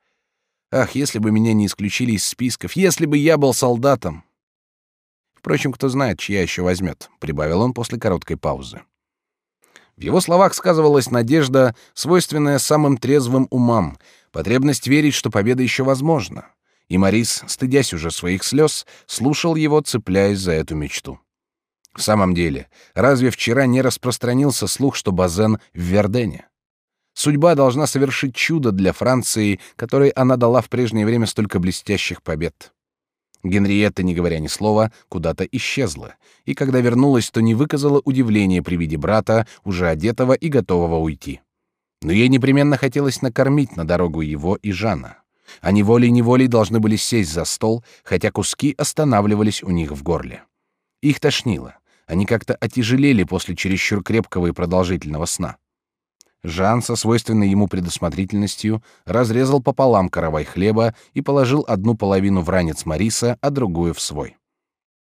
Ах, если бы меня не исключили из списков, если бы я был солдатом. Впрочем, кто знает, чья еще возьмет, прибавил он после короткой паузы. В его словах сказывалась надежда, свойственная самым трезвым умам, потребность верить, что победа еще возможна. И Морис, стыдясь уже своих слез, слушал его, цепляясь за эту мечту. В самом деле, разве вчера не распространился слух, что Базен в Вердене? Судьба должна совершить чудо для Франции, которой она дала в прежнее время столько блестящих побед. Генриетта, не говоря ни слова, куда-то исчезла, и когда вернулась, то не выказала удивления при виде брата, уже одетого и готового уйти. Но ей непременно хотелось накормить на дорогу его и Жана. Они волей-неволей должны были сесть за стол, хотя куски останавливались у них в горле. Их тошнило. Они как-то отяжелели после чересчур крепкого и продолжительного сна. Жан со свойственной ему предусмотрительностью разрезал пополам каравай хлеба и положил одну половину в ранец Мариса, а другую в свой.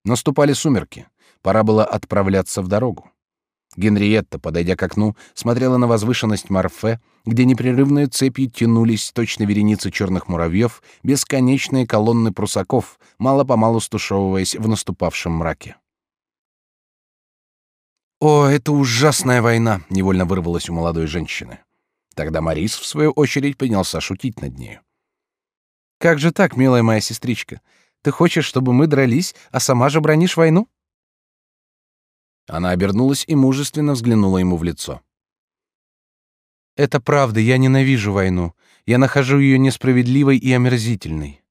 Наступали сумерки. Пора было отправляться в дорогу. Генриетта, подойдя к окну, смотрела на возвышенность Марфе, где непрерывной цепью тянулись точно вереницы черных муравьев, бесконечные колонны прусаков, мало-помалу стушевываясь в наступавшем мраке. «О, это ужасная война!» — невольно вырвалась у молодой женщины. Тогда Марис, в свою очередь, принялся шутить над нею. «Как же так, милая моя сестричка? Ты хочешь, чтобы мы дрались, а сама же бронишь войну?» Она обернулась и мужественно взглянула ему в лицо. Это правда, я ненавижу войну. Я нахожу ее несправедливой и омерзительной.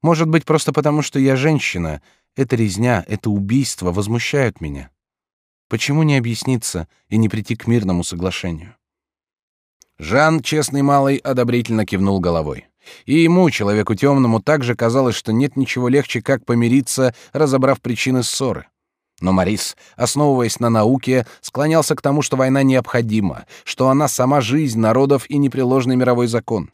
Может быть, просто потому, что я женщина. Эта резня, это убийство возмущают меня. Почему не объясниться и не прийти к мирному соглашению? Жан, честный малый, одобрительно кивнул головой. И ему, человеку темному, также казалось, что нет ничего легче, как помириться, разобрав причины ссоры. Но Морис, основываясь на науке, склонялся к тому, что война необходима, что она сама жизнь народов и непреложный мировой закон.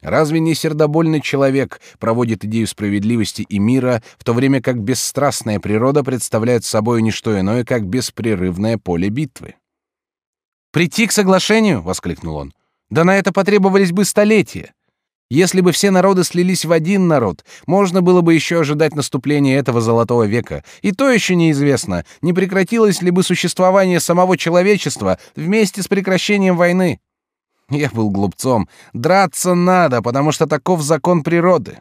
Разве не сердобольный человек проводит идею справедливости и мира, в то время как бесстрастная природа представляет собой не что иное, как беспрерывное поле битвы? «Прийти к соглашению?» — воскликнул он. «Да на это потребовались бы столетия. Если бы все народы слились в один народ, можно было бы еще ожидать наступления этого золотого века. И то еще неизвестно, не прекратилось ли бы существование самого человечества вместе с прекращением войны. Я был глупцом. Драться надо, потому что таков закон природы.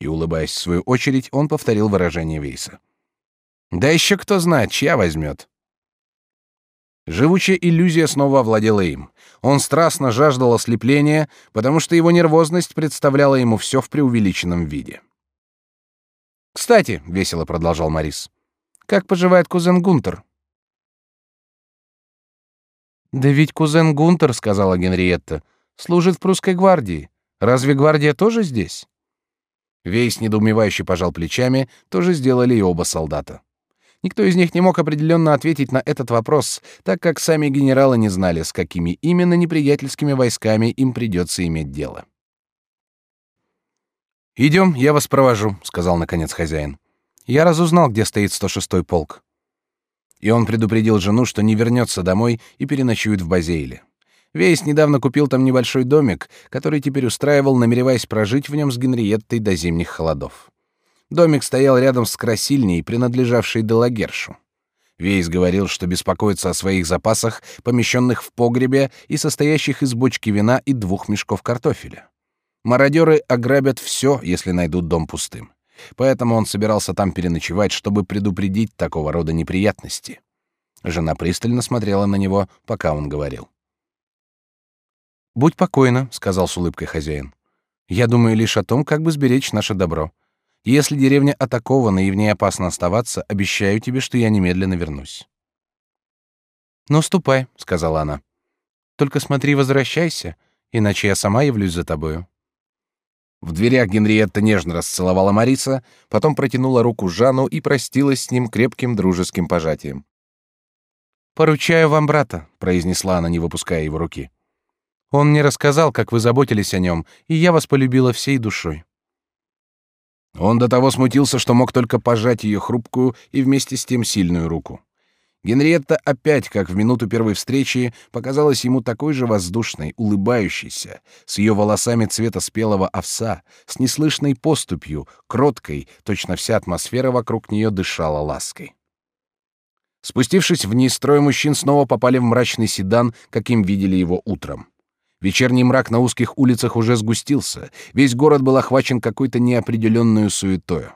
И улыбаясь в свою очередь, он повторил выражение Вейса. Да еще кто знает, чья возьмет. Живучая иллюзия снова овладела им. Он страстно жаждал ослепления, потому что его нервозность представляла ему все в преувеличенном виде. «Кстати», — весело продолжал Морис, — «как поживает кузен Гунтер?» «Да ведь кузен Гунтер, — сказала Генриетта, — служит в прусской гвардии. Разве гвардия тоже здесь?» Вейс недоумевающе пожал плечами, тоже сделали и оба солдата. Никто из них не мог определенно ответить на этот вопрос, так как сами генералы не знали, с какими именно неприятельскими войсками им придется иметь дело. «Идем, я вас провожу», — сказал наконец хозяин. «Я разузнал, где стоит 106-й полк». И он предупредил жену, что не вернется домой и переночует в Базейле. Вейс недавно купил там небольшой домик, который теперь устраивал, намереваясь прожить в нем с Генриеттой до зимних холодов. Домик стоял рядом с красильней, принадлежавшей Делагершу. Вейс говорил, что беспокоится о своих запасах, помещенных в погребе и состоящих из бочки вина и двух мешков картофеля. Мародеры ограбят все, если найдут дом пустым. Поэтому он собирался там переночевать, чтобы предупредить такого рода неприятности. Жена пристально смотрела на него, пока он говорил. «Будь покойна», — сказал с улыбкой хозяин. «Я думаю лишь о том, как бы сберечь наше добро. Если деревня атакована и в ней опасно оставаться, обещаю тебе, что я немедленно вернусь. Ну ступай, сказала она. Только смотри, возвращайся, иначе я сама явлюсь за тобою. В дверях Генриетта нежно расцеловала Мариса, потом протянула руку Жану и простилась с ним крепким дружеским пожатием. «Поручаю вам брата», — произнесла она, не выпуская его руки. «Он мне рассказал, как вы заботились о нем, и я вас полюбила всей душой». Он до того смутился, что мог только пожать ее хрупкую и вместе с тем сильную руку. Генриетта опять, как в минуту первой встречи, показалась ему такой же воздушной, улыбающейся, с ее волосами цвета спелого овса, с неслышной поступью, кроткой, точно вся атмосфера вокруг нее дышала лаской. Спустившись вниз, трое мужчин снова попали в мрачный седан, каким видели его утром. Вечерний мрак на узких улицах уже сгустился, весь город был охвачен какой-то неопределенной суетою.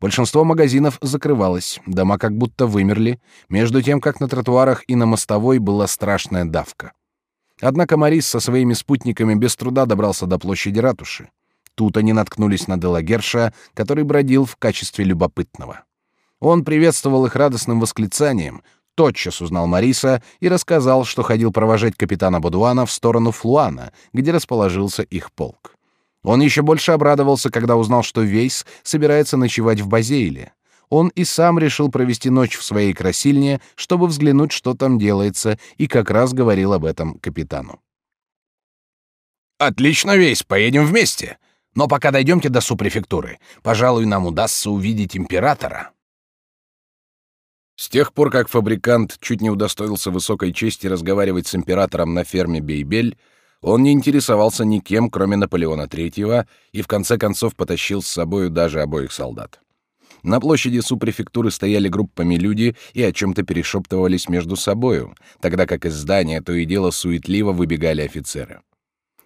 Большинство магазинов закрывалось, дома как будто вымерли, между тем, как на тротуарах и на мостовой была страшная давка. Однако Морис со своими спутниками без труда добрался до площади ратуши. Тут они наткнулись на Делагерша, который бродил в качестве любопытного. Он приветствовал их радостным восклицанием, тотчас узнал Мариса и рассказал, что ходил провожать капитана Бодуана в сторону Флуана, где расположился их полк. Он еще больше обрадовался, когда узнал, что Вейс собирается ночевать в Базейле. Он и сам решил провести ночь в своей красильне, чтобы взглянуть, что там делается, и как раз говорил об этом капитану. «Отлично, Вейс, поедем вместе. Но пока дойдемте до супрефектуры, пожалуй, нам удастся увидеть императора». С тех пор, как фабрикант чуть не удостоился высокой чести разговаривать с императором на ферме Бейбель, он не интересовался никем, кроме Наполеона III, и в конце концов потащил с собою даже обоих солдат. На площади супрефектуры стояли группами люди и о чем-то перешептывались между собою, тогда как из здания то и дело суетливо выбегали офицеры.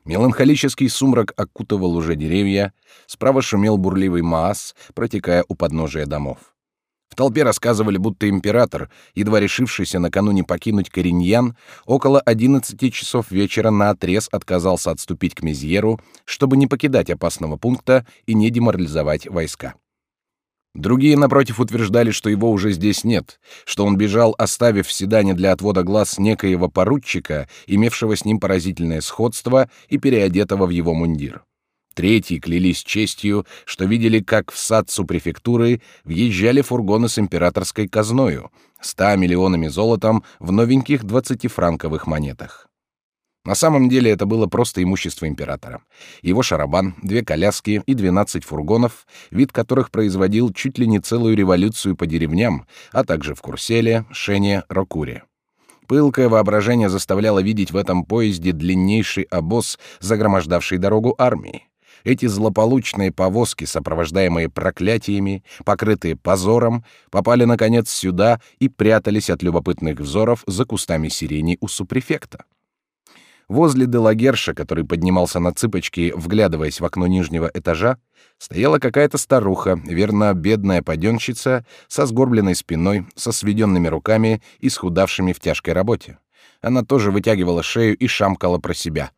Меланхолический сумрак окутывал уже деревья, справа шумел бурливый Маас, протекая у подножия домов. В толпе рассказывали, будто император, едва решившийся накануне покинуть Кориньян, около 11 часов вечера наотрез отказался отступить к Мезьеру, чтобы не покидать опасного пункта и не деморализовать войска. Другие, напротив, утверждали, что его уже здесь нет, что он бежал, оставив в седане для отвода глаз некоего поручика, имевшего с ним поразительное сходство и переодетого в его мундир. Третьи клялись честью, что видели, как в сад супрефектуры въезжали фургоны с императорской казною, ста миллионами золотом в новеньких двадцатифранковых монетах. На самом деле это было просто имущество императора. Его шарабан, две коляски и двенадцать фургонов, вид которых производил чуть ли не целую революцию по деревням, а также в Курселе, Шене, Рокуре. Пылкое воображение заставляло видеть в этом поезде длиннейший обоз, загромождавший дорогу армии. Эти злополучные повозки, сопровождаемые проклятиями, покрытые позором, попали, наконец, сюда и прятались от любопытных взоров за кустами сирени у супрефекта. Возле Делагерша, который поднимался на цыпочки, вглядываясь в окно нижнего этажа, стояла какая-то старуха, верно, бедная паденщица, со сгорбленной спиной, со сведенными руками и схудавшими в тяжкой работе. Она тоже вытягивала шею и шамкала про себя.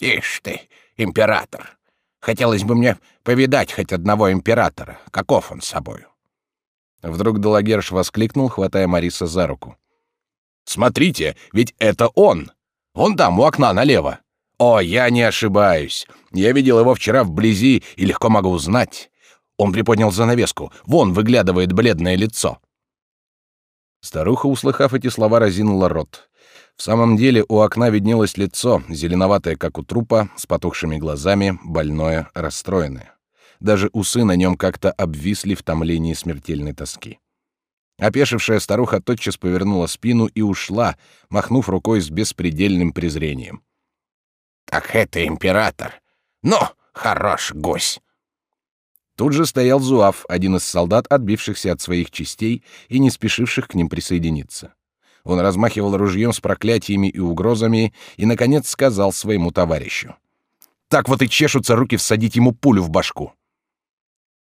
«Ишь ты, император! Хотелось бы мне повидать хоть одного императора. Каков он с собою?» Вдруг Делагерш воскликнул, хватая Мариса за руку. «Смотрите, ведь это он! Он там, у окна налево! О, я не ошибаюсь! Я видел его вчера вблизи и легко могу узнать. Он приподнял занавеску. Вон выглядывает бледное лицо». Старуха, услыхав эти слова, разинула рот. В самом деле у окна виднелось лицо, зеленоватое, как у трупа, с потухшими глазами, больное, расстроенное. Даже усы на нем как-то обвисли в томлении смертельной тоски. Опешившая старуха тотчас повернула спину и ушла, махнув рукой с беспредельным презрением. «Так это император! Ну, хорош гусь!» Тут же стоял Зуав, один из солдат, отбившихся от своих частей и не спешивших к ним присоединиться. Он размахивал ружьем с проклятиями и угрозами и, наконец, сказал своему товарищу. «Так вот и чешутся руки всадить ему пулю в башку».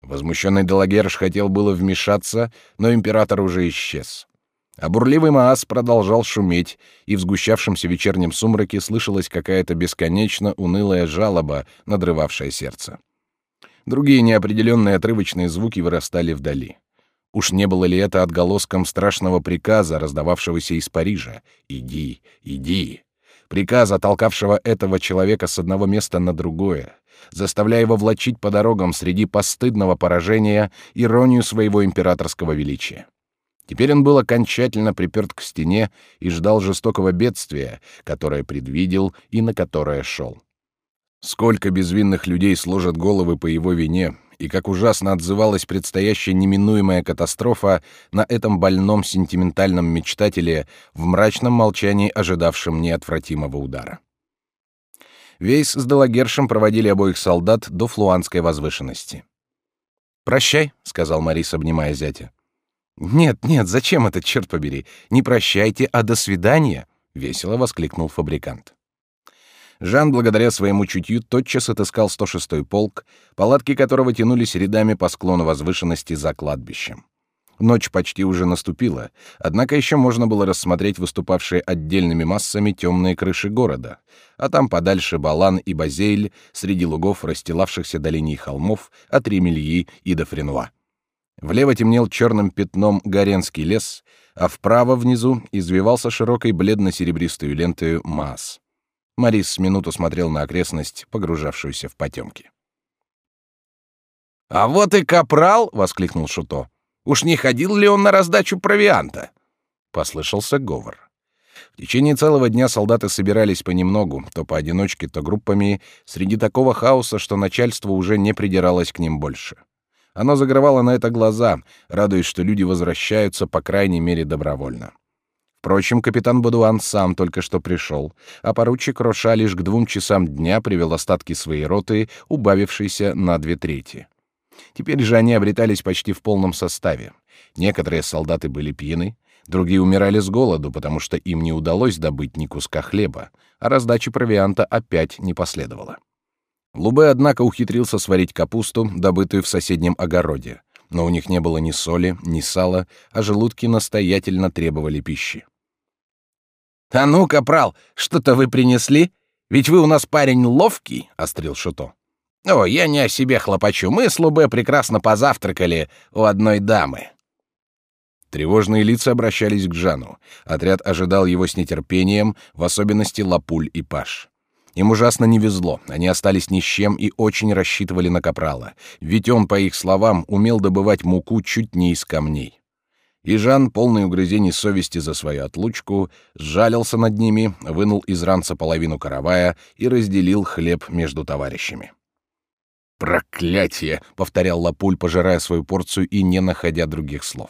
Возмущенный Делагерш хотел было вмешаться, но император уже исчез. А бурливый Маас продолжал шуметь, и в сгущавшемся вечернем сумраке слышалась какая-то бесконечно унылая жалоба, надрывавшая сердце. Другие неопределенные отрывочные звуки вырастали вдали. Уж не было ли это отголоском страшного приказа, раздававшегося из Парижа «Иди, иди», приказа, толкавшего этого человека с одного места на другое, заставляя его влачить по дорогам среди постыдного поражения иронию своего императорского величия. Теперь он был окончательно приперт к стене и ждал жестокого бедствия, которое предвидел и на которое шел. Сколько безвинных людей сложат головы по его вине, и как ужасно отзывалась предстоящая неминуемая катастрофа на этом больном сентиментальном мечтателе в мрачном молчании, ожидавшем неотвратимого удара. Вейс с Делагершем проводили обоих солдат до флуанской возвышенности. «Прощай», — сказал Марис, обнимая зятя. «Нет, нет, зачем это, черт побери? Не прощайте, а до свидания!» — весело воскликнул фабрикант. Жан, благодаря своему чутью, тотчас отыскал 106-й полк, палатки которого тянулись рядами по склону возвышенности за кладбищем. Ночь почти уже наступила, однако еще можно было рассмотреть выступавшие отдельными массами темные крыши города, а там подальше Балан и Базейль среди лугов, расстилавшихся до линии холмов от Ремельи и до Френуа. Влево темнел черным пятном Горенский лес, а вправо внизу извивался широкой бледно-серебристой лентой Маас. Морис с минуту смотрел на окрестность, погружавшуюся в потемки. «А вот и капрал!» — воскликнул Шуто. «Уж не ходил ли он на раздачу провианта?» Послышался говор. В течение целого дня солдаты собирались понемногу, то поодиночке, то группами, среди такого хаоса, что начальство уже не придиралось к ним больше. Оно закрывало на это глаза, радуясь, что люди возвращаются, по крайней мере, добровольно. Впрочем, капитан Бодуан сам только что пришел, а поручик Роша лишь к двум часам дня привел остатки своей роты, убавившейся на две трети. Теперь же они обретались почти в полном составе. Некоторые солдаты были пьяны, другие умирали с голоду, потому что им не удалось добыть ни куска хлеба, а раздачи провианта опять не последовало. Лубе, однако, ухитрился сварить капусту, добытую в соседнем огороде, но у них не было ни соли, ни сала, а желудки настоятельно требовали пищи. «А ну, капрал, что-то вы принесли? Ведь вы у нас парень ловкий», — острил Шуто. «О, я не о себе хлопочу. Мы с Лубе прекрасно позавтракали у одной дамы». Тревожные лица обращались к Жану. Отряд ожидал его с нетерпением, в особенности Лапуль и Паш. Им ужасно не везло, они остались ни с чем и очень рассчитывали на Капрала, ведь он, по их словам, умел добывать муку чуть не из камней. И Жан, полный угрызений совести за свою отлучку, сжалился над ними, вынул из ранца половину каравая и разделил хлеб между товарищами. «Проклятие!» — повторял Лапуль, пожирая свою порцию и не находя других слов.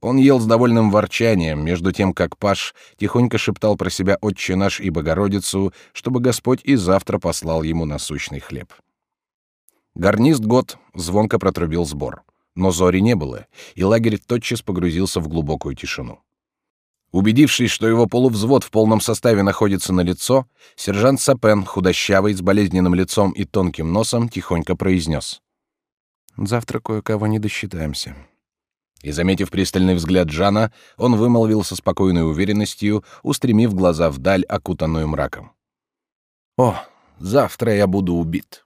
Он ел с довольным ворчанием, между тем, как Паш тихонько шептал про себя «Отче наш и Богородицу», чтобы Господь и завтра послал ему насущный хлеб. Гарнист год звонко протрубил сбор. Но зори не было, и лагерь тотчас погрузился в глубокую тишину. Убедившись, что его полувзвод в полном составе находится на лицо, сержант Сапен, худощавый, с болезненным лицом и тонким носом, тихонько произнес. «Завтра кое-кого не досчитаемся». И, заметив пристальный взгляд Жана, он вымолвил со спокойной уверенностью, устремив глаза вдаль, окутанную мраком. «О, завтра я буду убит».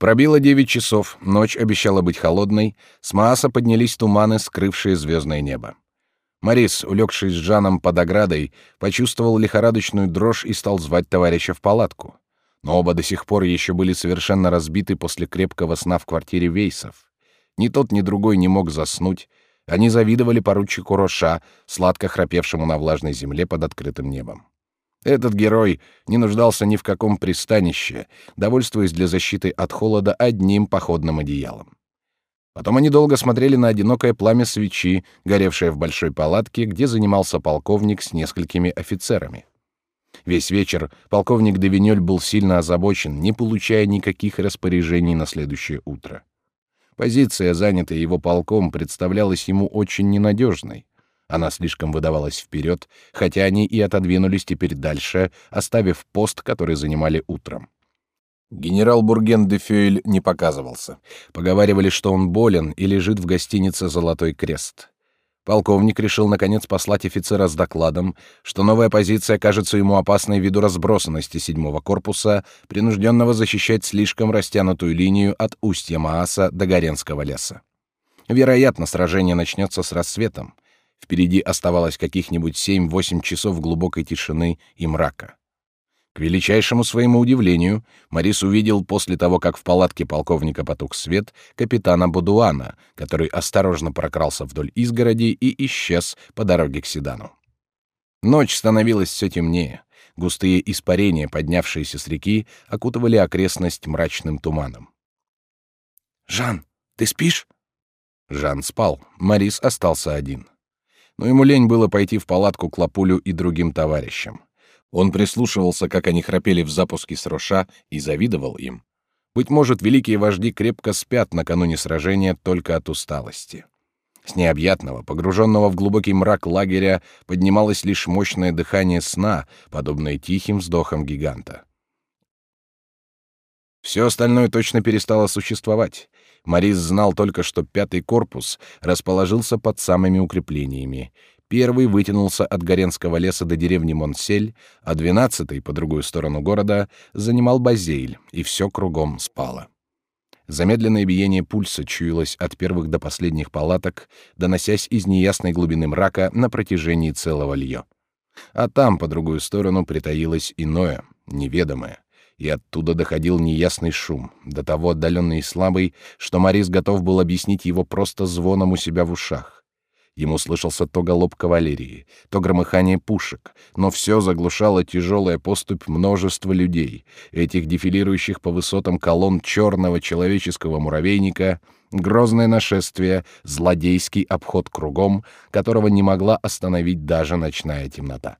Пробило девять часов, ночь обещала быть холодной, с Мааса поднялись туманы, скрывшие звездное небо. Морис, улегшись с Жаном под оградой, почувствовал лихорадочную дрожь и стал звать товарища в палатку. Но оба до сих пор еще были совершенно разбиты после крепкого сна в квартире Вейсов. Ни тот, ни другой не мог заснуть. Они завидовали поручику Роша, сладко храпевшему на влажной земле под открытым небом. Этот герой не нуждался ни в каком пристанище, довольствуясь для защиты от холода одним походным одеялом. Потом они долго смотрели на одинокое пламя свечи, горевшее в большой палатке, где занимался полковник с несколькими офицерами. Весь вечер полковник Девинёль был сильно озабочен, не получая никаких распоряжений на следующее утро. Позиция, занятая его полком, представлялась ему очень ненадежной. Она слишком выдавалась вперед, хотя они и отодвинулись теперь дальше, оставив пост, который занимали утром. Генерал Бурген де Фюэль не показывался. Поговаривали, что он болен и лежит в гостинице «Золотой крест». Полковник решил, наконец, послать офицера с докладом, что новая позиция кажется ему опасной ввиду разбросанности седьмого корпуса, принужденного защищать слишком растянутую линию от устья Мааса до Горенского леса. Вероятно, сражение начнется с рассветом. Впереди оставалось каких-нибудь семь-восемь часов глубокой тишины и мрака. К величайшему своему удивлению, Морис увидел после того, как в палатке полковника потух свет, капитана Будуана, который осторожно прокрался вдоль изгороди и исчез по дороге к Седану. Ночь становилась все темнее. Густые испарения, поднявшиеся с реки, окутывали окрестность мрачным туманом. «Жан, ты спишь?» Жан спал, Морис остался один. Но ему лень было пойти в палатку к Лапулю и другим товарищам. Он прислушивался, как они храпели в запуске с Роша, и завидовал им. Быть может, великие вожди крепко спят накануне сражения только от усталости. С необъятного, погруженного в глубокий мрак лагеря поднималось лишь мощное дыхание сна, подобное тихим вздохам гиганта. Все остальное точно перестало существовать. Морис знал только, что пятый корпус расположился под самыми укреплениями, Первый вытянулся от Горенского леса до деревни Монсель, а двенадцатый, по другую сторону города, занимал Базейль, и все кругом спало. Замедленное биение пульса чуялось от первых до последних палаток, доносясь из неясной глубины мрака на протяжении целого льё. А там, по другую сторону, притаилось иное, неведомое, и оттуда доходил неясный шум, до того отдаленный и слабый, что Морис готов был объяснить его просто звоном у себя в ушах. Ему слышался то галоп кавалерии, то громыхание пушек, но все заглушало тяжелая поступь множества людей, этих дефилирующих по высотам колонн черного человеческого муравейника, грозное нашествие, злодейский обход кругом, которого не могла остановить даже ночная темнота.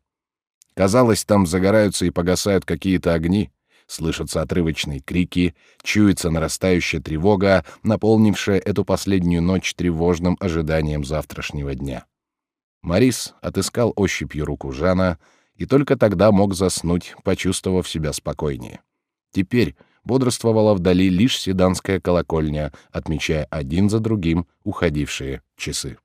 Казалось, там загораются и погасают какие-то огни, Слышатся отрывочные крики, чуется нарастающая тревога, наполнившая эту последнюю ночь тревожным ожиданием завтрашнего дня. Марис отыскал ощупью руку Жана и только тогда мог заснуть, почувствовав себя спокойнее. Теперь бодрствовала вдали лишь седанская колокольня, отмечая один за другим уходившие часы.